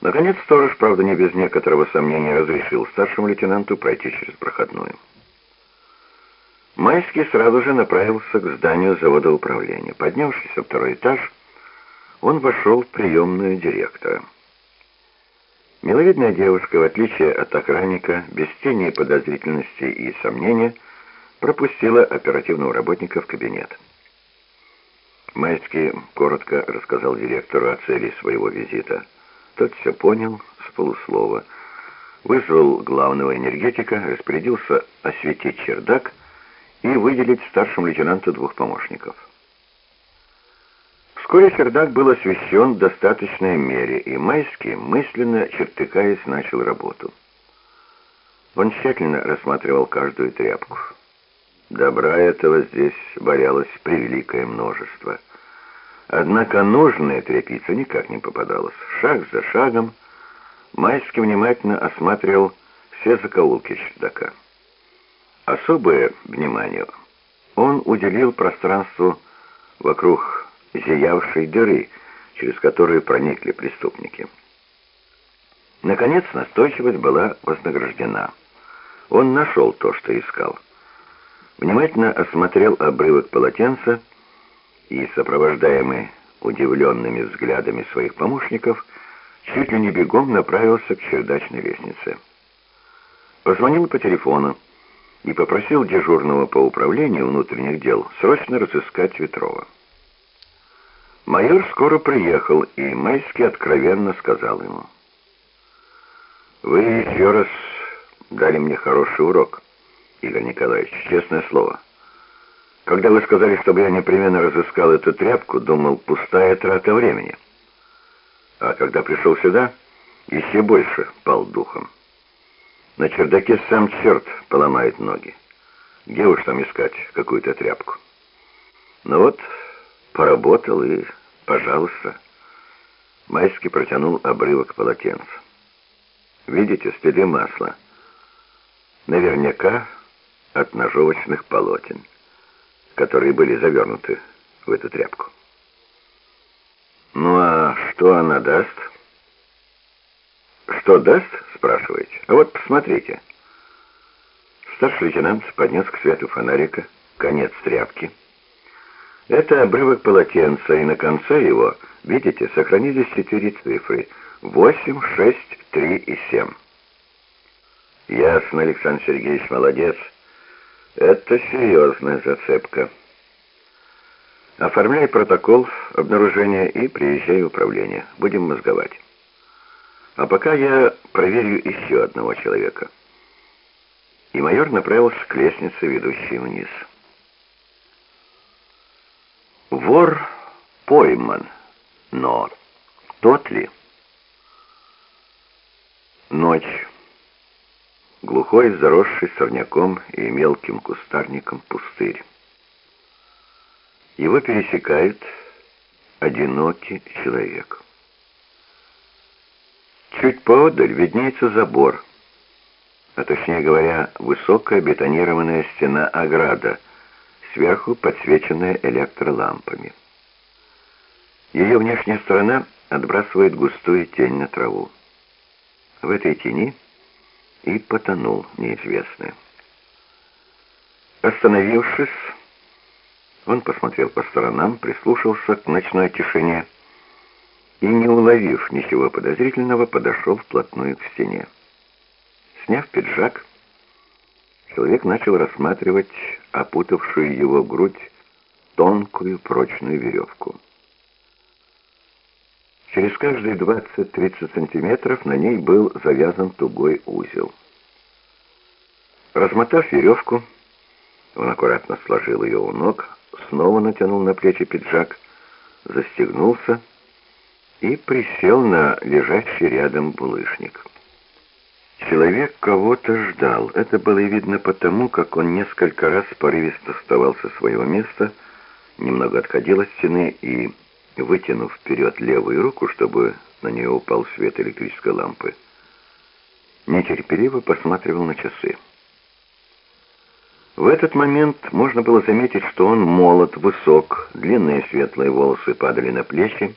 Наконец сторож, правда не без некоторого сомнения, разрешил старшему лейтенанту пройти через проходную. Майский сразу же направился к зданию завода управления. Поднявшись на второй этаж, он вошел в приемную директора. Миловидная девушка, в отличие от охранника, без тени подозрительности и сомнения, пропустила оперативного работника в кабинет. Майский коротко рассказал директору о цели своего визита. Тот все понял с полуслова. Вызвал главного энергетика, распорядился осветить чердак и выделить старшему лейтенанту двух помощников. Вскоре чердак был освещен в достаточной мере, и Майский, мысленно чертыкаясь, начал работу. Он тщательно рассматривал каждую тряпку. Добра этого здесь валялось превеликое множество. Однако нужная тряпица никак не попадалась. Шаг за шагом Майский внимательно осматривал все закоулки чердака. Особое внимание он уделил пространству вокруг зиявшей дыры, через которую проникли преступники. Наконец настойчивость была вознаграждена. Он нашел то, что искал. Внимательно осмотрел обрывок полотенца и, сопровождаемый удивленными взглядами своих помощников, чуть ли не бегом направился к чердачной лестнице. Позвонил по телефону и попросил дежурного по управлению внутренних дел срочно разыскать Ветрова. Майор скоро приехал, и Майский откровенно сказал ему. «Вы еще раз дали мне хороший урок, Игорь Николаевич, честное слово. Когда вы сказали, чтобы я непременно разыскал эту тряпку, думал, пустая трата времени. А когда пришел сюда, еще больше пал духом». На чердаке сам черт поломает ноги. Где уж там искать какую-то тряпку? Ну вот, поработал и, пожалуйста. Майский протянул обрывок полотенца. Видите, следы масла. Наверняка от ножовочных полотен, которые были завернуты в эту тряпку. Ну а что она даст? «Что даст?» — спрашиваете. «А вот посмотрите». Старший лейтенант поднес к свету фонарика конец тряпки. Это обрывок полотенца, и на конце его, видите, сохранились четыре цифры — восемь, шесть, три и семь. Ясно, Александр Сергеевич, молодец. Это серьезная зацепка. Оформляй протокол обнаружения и приезжай в управление. Будем мозговать. А пока я проверю еще одного человека. И майор направился к лестнице, ведущей вниз. Вор пойман, но тот ли? Ночь. Глухой, заросший сорняком и мелким кустарником пустырь. Его пересекает одинокий человек. Чуть поодаль виднеется забор, а точнее говоря, высокая бетонированная стена ограда, сверху подсвеченная электролампами. Ее внешняя сторона отбрасывает густую тень на траву. В этой тени и потонул неизвестный. Остановившись, он посмотрел по сторонам, прислушался к ночной тишине и, не уловив ничего подозрительного, подошел вплотную к стене. Сняв пиджак, человек начал рассматривать опутавшую его грудь тонкую прочную веревку. Через каждые 20-30 сантиметров на ней был завязан тугой узел. Размотав веревку, он аккуратно сложил ее у ног, снова натянул на плечи пиджак, застегнулся и присел на лежащий рядом булыжник. Человек кого-то ждал. Это было видно потому, как он несколько раз порывисто вставал со своего места, немного отходил от стены и, вытянув вперед левую руку, чтобы на нее упал свет электрической лампы, нетерпеливо посматривал на часы. В этот момент можно было заметить, что он молод, высок, длинные светлые волосы падали на плечи,